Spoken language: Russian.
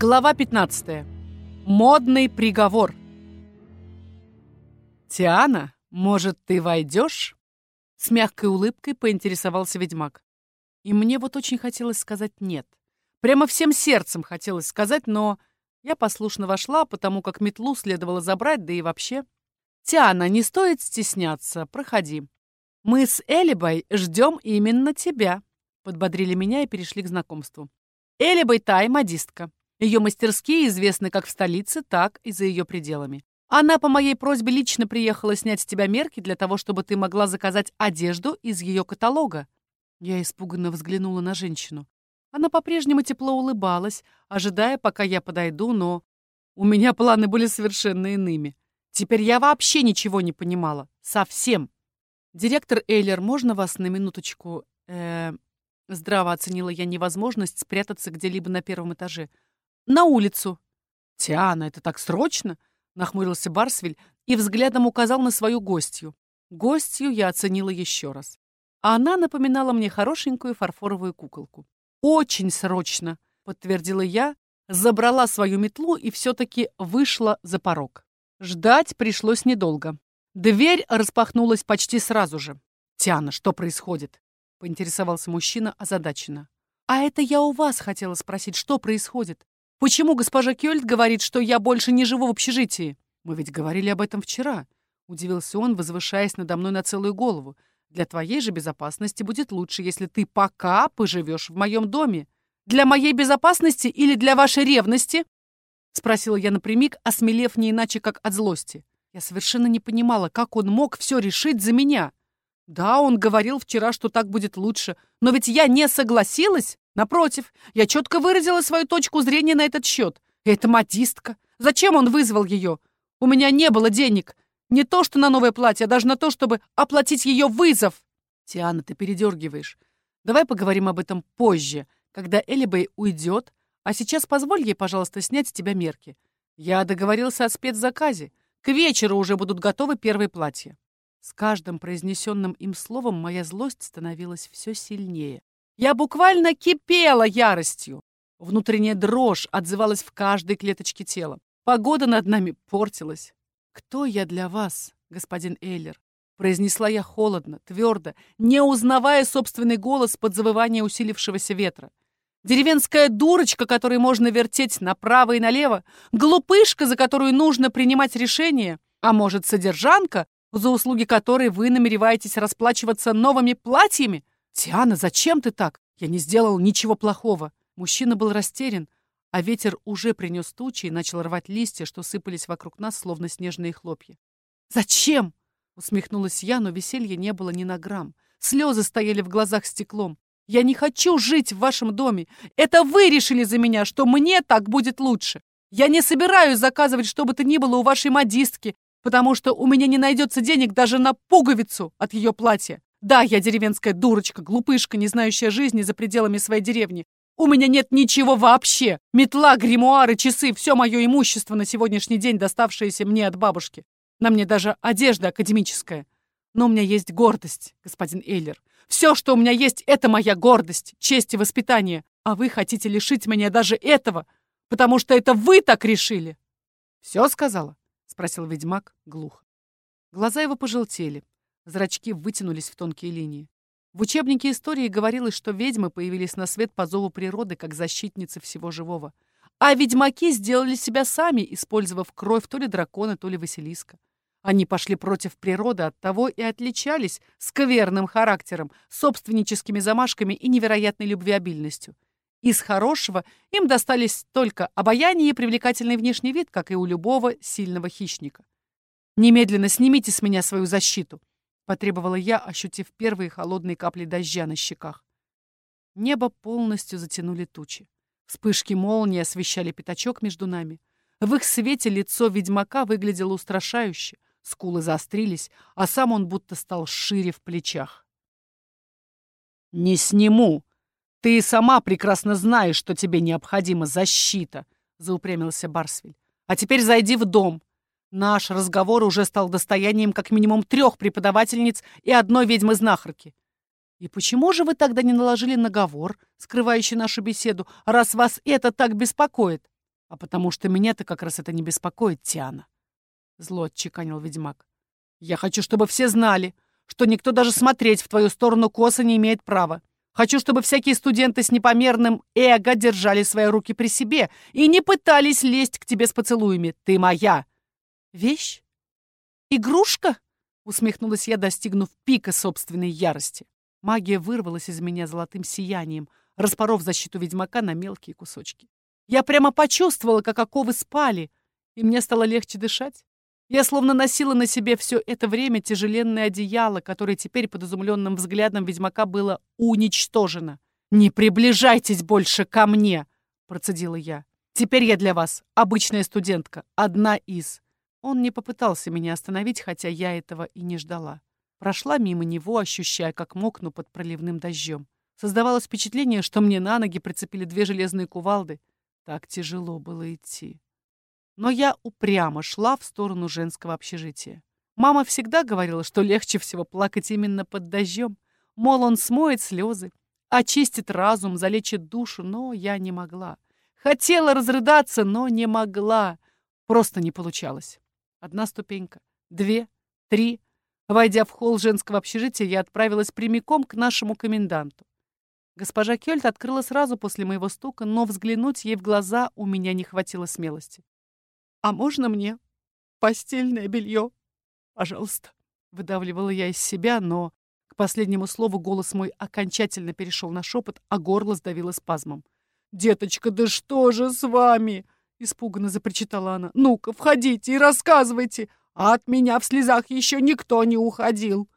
Глава 15. Модный приговор. «Тиана, может, ты войдешь?» С мягкой улыбкой поинтересовался ведьмак. И мне вот очень хотелось сказать «нет». Прямо всем сердцем хотелось сказать, но я послушно вошла, потому как метлу следовало забрать, да и вообще. «Тиана, не стоит стесняться, проходи. Мы с Элибой ждем именно тебя», — подбодрили меня и перешли к знакомству. Элибой Тай — модистка. Ее мастерские известны как в столице, так и за ее пределами. Она по моей просьбе лично приехала снять с тебя мерки для того, чтобы ты могла заказать одежду из ее каталога. Я испуганно взглянула на женщину. Она по-прежнему тепло улыбалась, ожидая, пока я подойду, но у меня планы были совершенно иными. Теперь я вообще ничего не понимала. Совсем. Директор Эйлер, можно вас на минуточку... Э, здраво оценила я невозможность спрятаться где-либо на первом этаже. На улицу. Тиана, это так срочно? Нахмурился Барсвиль и взглядом указал на свою гостью. Гостью я оценила еще раз. Она напоминала мне хорошенькую фарфоровую куколку. «Очень срочно», — подтвердила я, забрала свою метлу и все-таки вышла за порог. Ждать пришлось недолго. Дверь распахнулась почти сразу же. «Тиана, что происходит?» — поинтересовался мужчина озадаченно. «А это я у вас хотела спросить, что происходит? Почему госпожа Кёльт говорит, что я больше не живу в общежитии? Мы ведь говорили об этом вчера. Удивился он, возвышаясь надо мной на целую голову. Для твоей же безопасности будет лучше, если ты пока поживешь в моем доме. Для моей безопасности или для вашей ревности? Спросила я напрямик, осмелев не иначе, как от злости. Я совершенно не понимала, как он мог все решить за меня. Да, он говорил вчера, что так будет лучше, но ведь я не согласилась. Напротив, я четко выразила свою точку зрения на этот счет. Это модистка. Зачем он вызвал ее? У меня не было денег. Не то, что на новое платье, а даже на то, чтобы оплатить ее вызов. Тиана, ты передергиваешь. Давай поговорим об этом позже, когда Элибей уйдет, а сейчас позволь ей, пожалуйста, снять с тебя мерки. Я договорился о спецзаказе. К вечеру уже будут готовы первые платья. С каждым произнесенным им словом моя злость становилась все сильнее. Я буквально кипела яростью. Внутренняя дрожь отзывалась в каждой клеточке тела. Погода над нами портилась. «Кто я для вас, господин Эйлер?» Произнесла я холодно, твердо, не узнавая собственный голос под завывание усилившегося ветра. Деревенская дурочка, которой можно вертеть направо и налево, глупышка, за которую нужно принимать решения, а может, содержанка, за услуги которой вы намереваетесь расплачиваться новыми платьями? «Тиана, зачем ты так? Я не сделал ничего плохого». Мужчина был растерян, а ветер уже принес тучи и начал рвать листья, что сыпались вокруг нас, словно снежные хлопья. «Зачем?» — усмехнулась я, но веселья не было ни на грамм. Слезы стояли в глазах стеклом. «Я не хочу жить в вашем доме. Это вы решили за меня, что мне так будет лучше. Я не собираюсь заказывать что бы то ни было у вашей модистки, потому что у меня не найдется денег даже на пуговицу от ее платья. Да, я деревенская дурочка, глупышка, не знающая жизни за пределами своей деревни. У меня нет ничего вообще. Метла, гримуары, часы, все мое имущество на сегодняшний день, доставшееся мне от бабушки. На мне даже одежда академическая. Но у меня есть гордость, господин Эйлер. Все, что у меня есть, это моя гордость, честь и воспитание. А вы хотите лишить меня даже этого, потому что это вы так решили. Все сказала? Спросил ведьмак глухо. Глаза его пожелтели. Зрачки вытянулись в тонкие линии. В учебнике истории говорилось, что ведьмы появились на свет по зову природы как защитницы всего живого. А ведьмаки сделали себя сами, использовав кровь то ли дракона, то ли Василиска. Они пошли против природы, от того и отличались скверным характером, собственническими замашками и невероятной любвеобильностью. Из хорошего им достались только обаяние и привлекательный внешний вид, как и у любого сильного хищника. «Немедленно снимите с меня свою защиту!» Потребовала я, ощутив первые холодные капли дождя на щеках. Небо полностью затянули тучи. Вспышки молнии освещали пятачок между нами. В их свете лицо ведьмака выглядело устрашающе, скулы заострились, а сам он будто стал шире в плечах. «Не сниму! Ты и сама прекрасно знаешь, что тебе необходима защита!» — заупрямился Барсвиль. «А теперь зайди в дом. Наш разговор уже стал достоянием как минимум трех преподавательниц и одной ведьмы-знахарки. И почему же вы тогда не наложили наговор, скрывающий нашу беседу, раз вас это так беспокоит? А потому что меня-то как раз это не беспокоит, Тиана. Зло отчеканил ведьмак. Я хочу, чтобы все знали, что никто даже смотреть в твою сторону косо не имеет права. Хочу, чтобы всякие студенты с непомерным эго держали свои руки при себе и не пытались лезть к тебе с поцелуями. Ты моя. Вещь? Игрушка? Усмехнулась я, достигнув пика собственной ярости. Магия вырвалась из меня золотым сиянием, распоров защиту ведьмака на мелкие кусочки. Я прямо почувствовала, как оковы спали, и мне стало легче дышать. Я словно носила на себе все это время тяжеленное одеяло, которое теперь под изумленным взглядом ведьмака было уничтожено. «Не приближайтесь больше ко мне!» — процедила я. «Теперь я для вас обычная студентка, одна из». Он не попытался меня остановить, хотя я этого и не ждала. Прошла мимо него, ощущая, как мокну под проливным дождем. Создавалось впечатление, что мне на ноги прицепили две железные кувалды. Так тяжело было идти но я упрямо шла в сторону женского общежития. Мама всегда говорила, что легче всего плакать именно под дождем. Мол, он смоет слезы, очистит разум, залечит душу, но я не могла. Хотела разрыдаться, но не могла. Просто не получалось. Одна ступенька, две, три. Войдя в холл женского общежития, я отправилась прямиком к нашему коменданту. Госпожа Кёльт открыла сразу после моего стука, но взглянуть ей в глаза у меня не хватило смелости. «А можно мне постельное белье? Пожалуйста». Выдавливала я из себя, но к последнему слову голос мой окончательно перешел на шепот, а горло сдавило спазмом. «Деточка, да что же с вами?» — испуганно запричитала она. «Ну-ка, входите и рассказывайте, а от меня в слезах еще никто не уходил».